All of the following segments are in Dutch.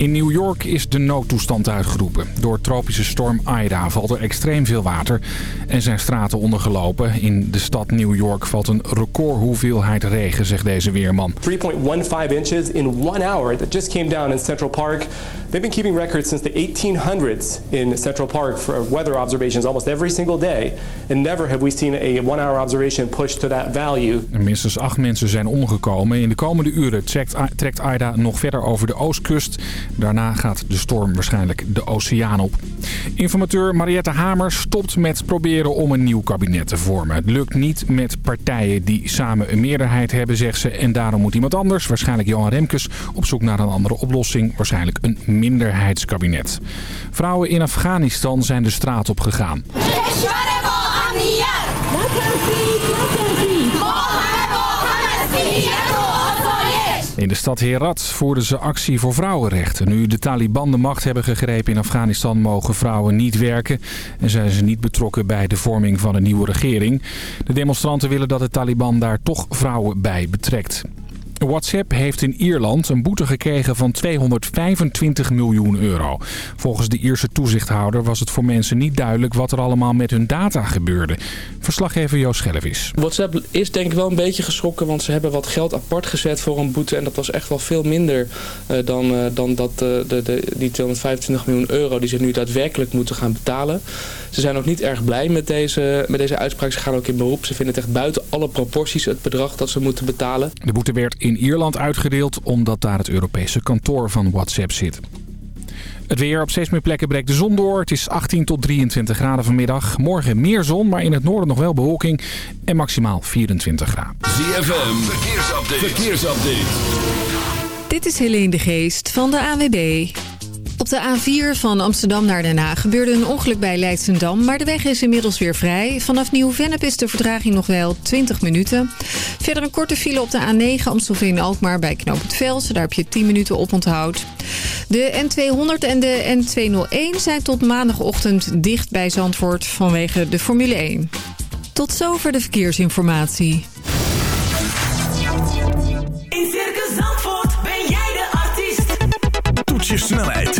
In New York is de noodtoestand uitgeroepen. Door tropische storm Ida valt er extreem veel water en zijn straten ondergelopen. In de stad New York valt een recordhoeveelheid regen, zegt deze weerman. 3.15 inches in one hour that just came down in Central Park. They've been keeping records since the 1800s in Central Park for weather observations almost every single day. And never have we seen a one-hour observation push to that value. Minstens acht mensen zijn omgekomen. In de komende uren trekt, trekt Ida nog verder over de oostkust. Daarna gaat de storm waarschijnlijk de oceaan op. Informateur Mariette Hamer stopt met proberen om een nieuw kabinet te vormen. Het lukt niet met partijen die samen een meerderheid hebben, zegt ze. En daarom moet iemand anders, waarschijnlijk Johan Remkes, op zoek naar een andere oplossing. Waarschijnlijk een minderheidskabinet. Vrouwen in Afghanistan zijn de straat op gegaan. In de stad Herat voerden ze actie voor vrouwenrechten. Nu de Taliban de macht hebben gegrepen in Afghanistan mogen vrouwen niet werken... en zijn ze niet betrokken bij de vorming van een nieuwe regering. De demonstranten willen dat de Taliban daar toch vrouwen bij betrekt. WhatsApp heeft in Ierland een boete gekregen van 225 miljoen euro. Volgens de Ierse toezichthouder was het voor mensen niet duidelijk wat er allemaal met hun data gebeurde. Verslaggever Joost Schellevis. WhatsApp is denk ik wel een beetje geschrokken, want ze hebben wat geld apart gezet voor een boete. En dat was echt wel veel minder uh, dan, uh, dan dat, uh, de, de, die 225 miljoen euro die ze nu daadwerkelijk moeten gaan betalen. Ze zijn ook niet erg blij met deze, met deze uitspraak. Ze gaan ook in beroep. Ze vinden het echt buiten alle proporties het bedrag dat ze moeten betalen. De boete werd in Ierland uitgedeeld omdat daar het Europese kantoor van WhatsApp zit. Het weer op steeds meer plekken breekt de zon door. Het is 18 tot 23 graden vanmiddag. Morgen meer zon, maar in het noorden nog wel bewolking. En maximaal 24 graden. ZFM, verkeersupdate. verkeersupdate. Dit is Helene de Geest van de AWB. Op de A4 van Amsterdam naar Den Haag gebeurde een ongeluk bij Leidsendam... maar de weg is inmiddels weer vrij. Vanaf Nieuw-Vennep is de vertraging nog wel 20 minuten. Verder een korte file op de A9 Amstelveen-Alkmaar bij Knoop het Velsen. Daar heb je 10 minuten op onthoud. De N200 en de N201 zijn tot maandagochtend dicht bij Zandvoort vanwege de Formule 1. Tot zover de verkeersinformatie. In Circus Zandvoort ben jij de artiest. Toets je snelheid,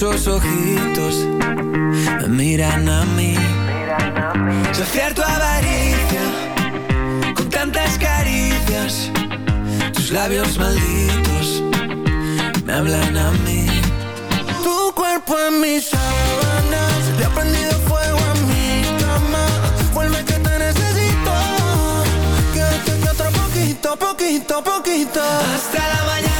Esos ojitos me miran a mí. Saciar tu avaricia con tantas caricias. Tus labios malditos me hablan a mí. Tu cuerpo en mis sábanas. Le ha prendido fuego a mi cama. Vuelve que te necesito. Quédate que otro poquito, poquito, poquito. Hasta la mañana,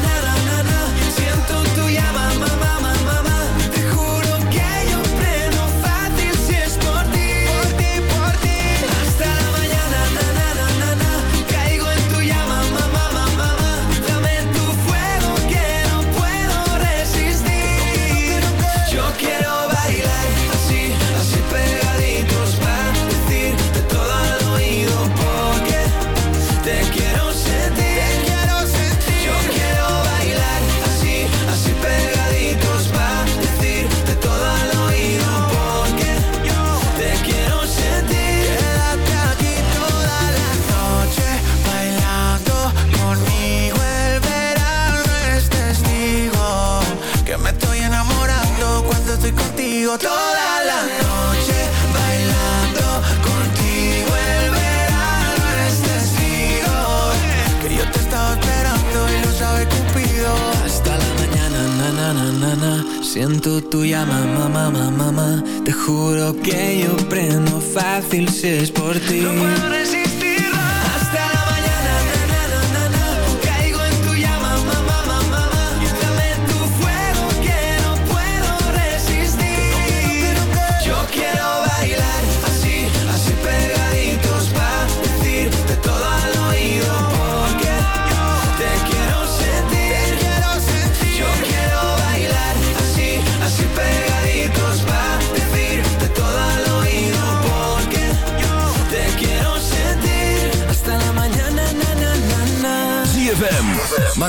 Tu llama, mamá, mamá, mamá. Te juro que yo prendo fácil si es por ti.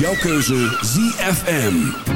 Jouw keuze ZFM.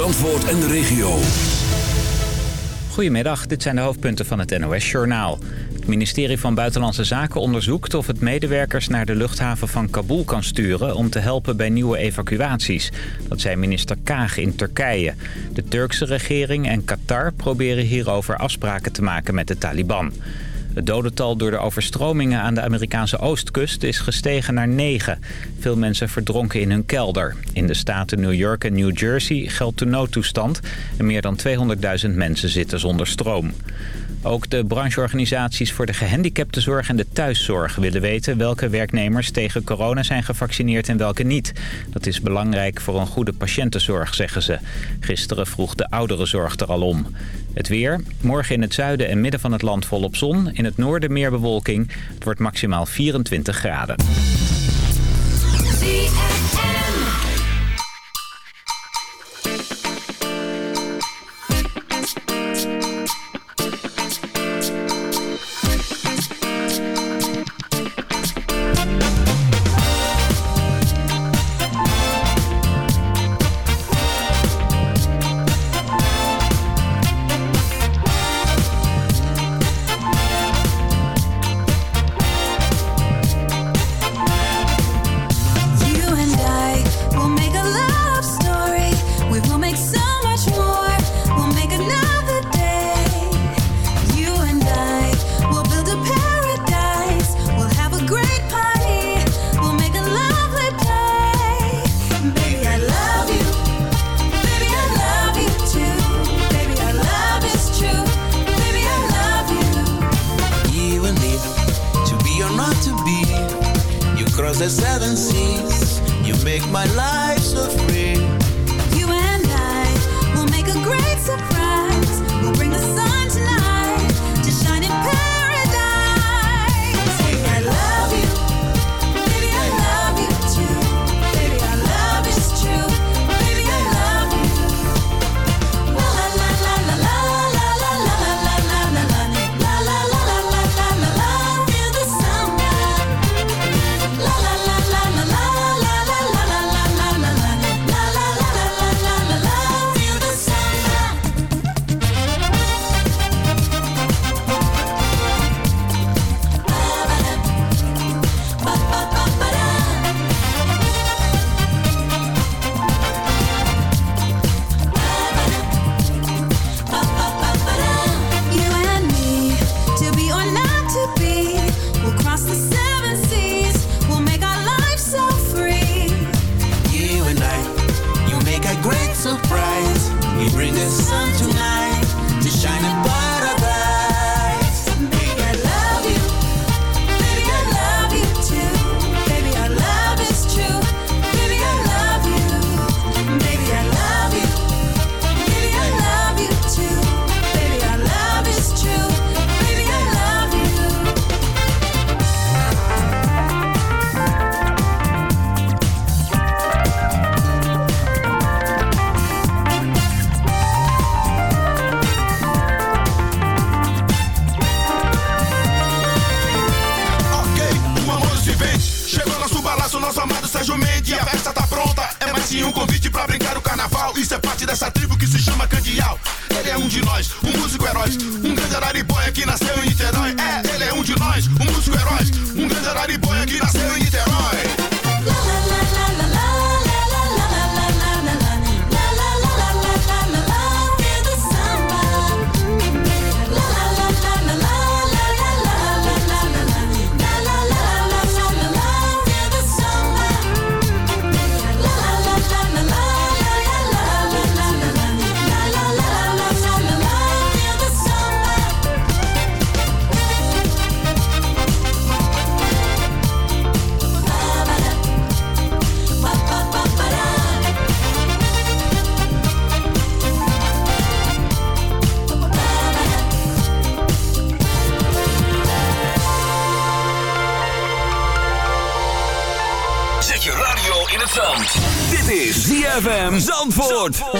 Zandvoort en de regio. Goedemiddag, dit zijn de hoofdpunten van het NOS-journaal. Het ministerie van Buitenlandse Zaken onderzoekt of het medewerkers naar de luchthaven van Kabul kan sturen... om te helpen bij nieuwe evacuaties. Dat zei minister Kaag in Turkije. De Turkse regering en Qatar proberen hierover afspraken te maken met de Taliban. Het dodental door de overstromingen aan de Amerikaanse oostkust is gestegen naar 9. Veel mensen verdronken in hun kelder. In de staten New York en New Jersey geldt de noodtoestand... en meer dan 200.000 mensen zitten zonder stroom. Ook de brancheorganisaties voor de gehandicaptenzorg en de thuiszorg willen weten welke werknemers tegen corona zijn gevaccineerd en welke niet. Dat is belangrijk voor een goede patiëntenzorg, zeggen ze. Gisteren vroeg de ouderenzorg er al om. Het weer. Morgen in het zuiden en midden van het land volop zon. In het noorden meer bewolking. Het wordt maximaal 24 graden. Balaço, nosso amado Sérgio Mendes. A festa tá pronta. É mais sim um convite pra brincar o carnaval. Isso é parte dessa tribo que se chama Candial. Ele é um de nós, um músico herói. Zandvoort.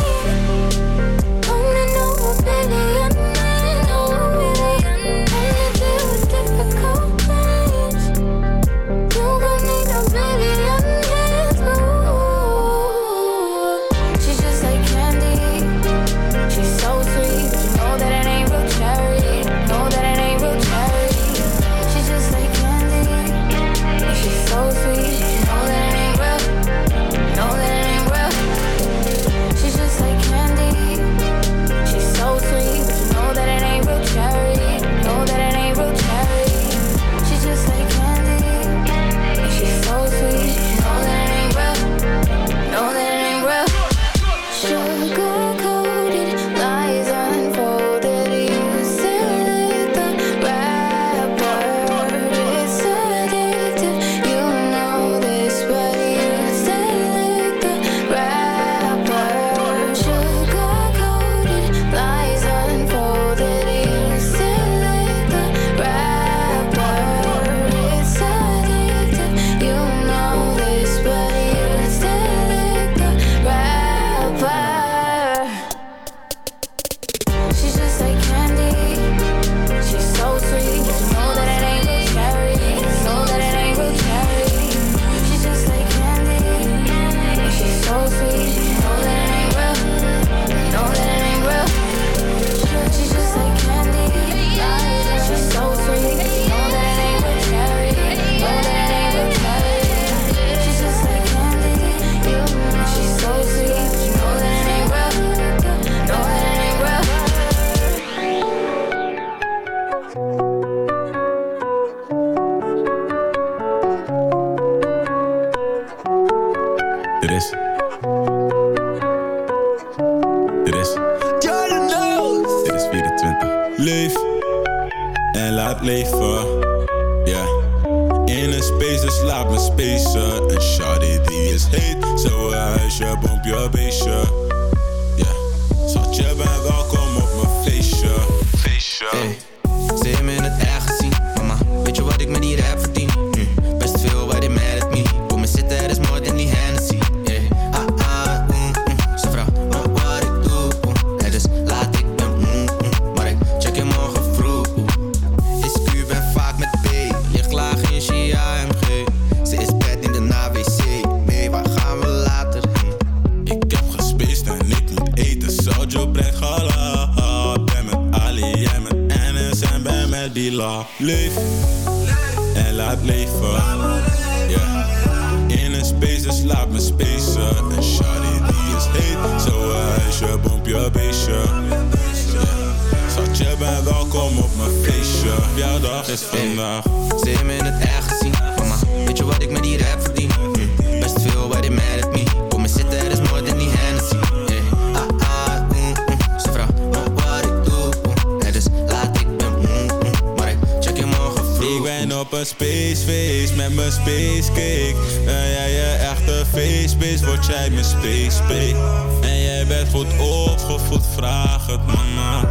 mijn spaceface, met mijn spacecake. Ben jij je echte faceface, word jij mijn spacecake. En jij bent goed opgevoed, vraag het mama.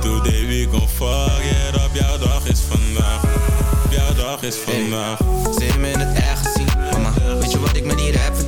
Today we gaan fuck it up, jouw dag is vandaag. Jouw dag is vandaag. Hey, ze me in het echt gezien, mama. Weet je wat ik met hier heb?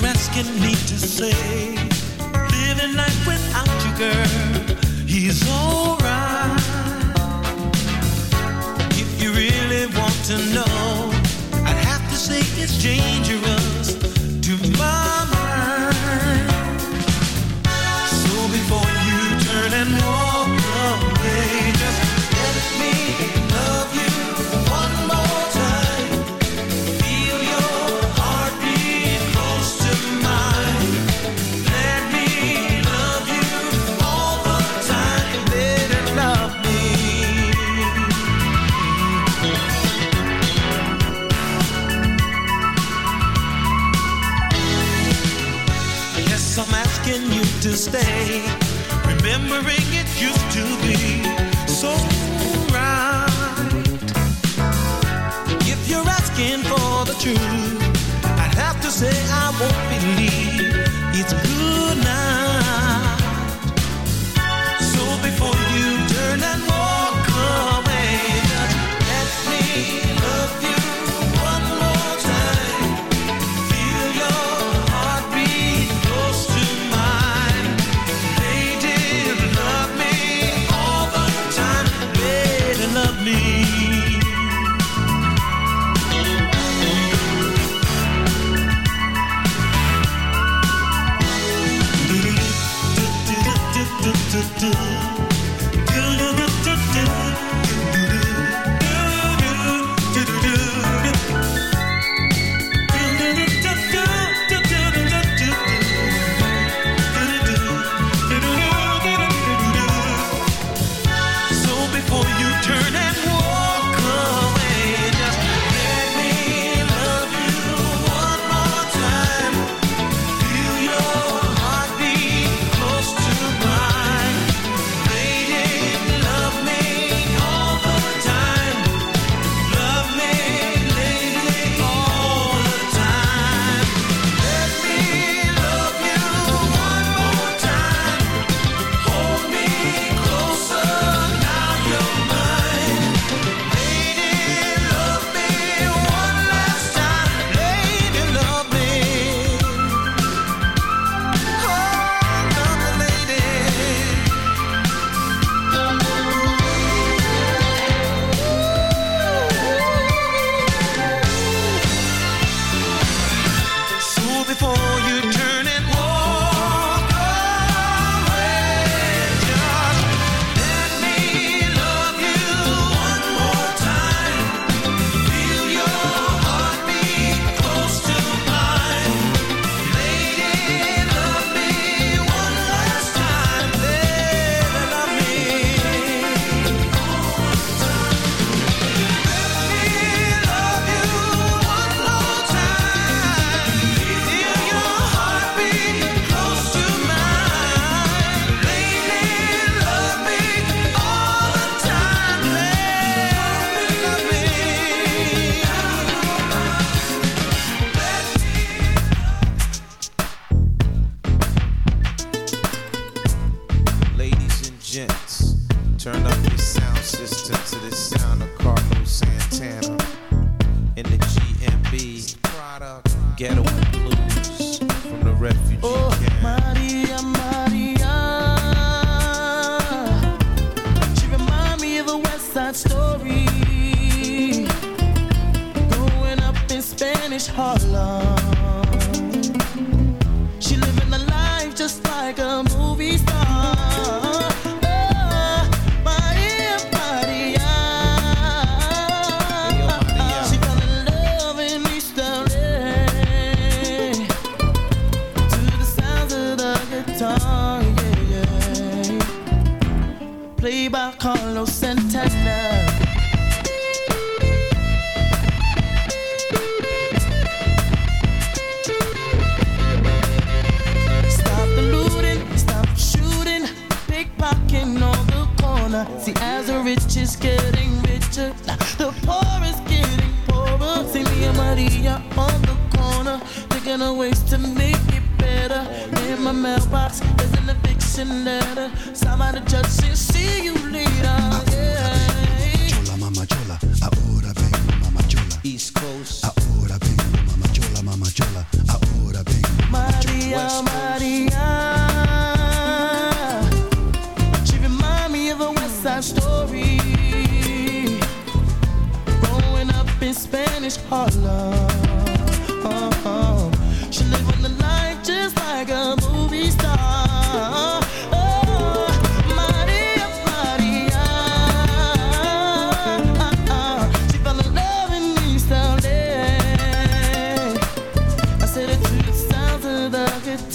you're asking me to say,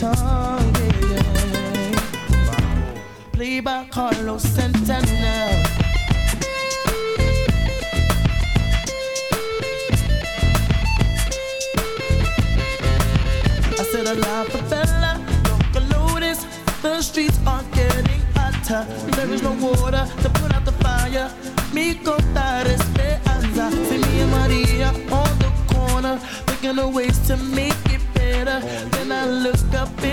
song. Yeah, yeah. Played by Carlos Santana. I said a lot for Bella, don't lotus. The streets are getting hotter. There is no water to put out the fire. Mi contar esperanza. See me and Maria on the corner, picking the ways to make it better. I look up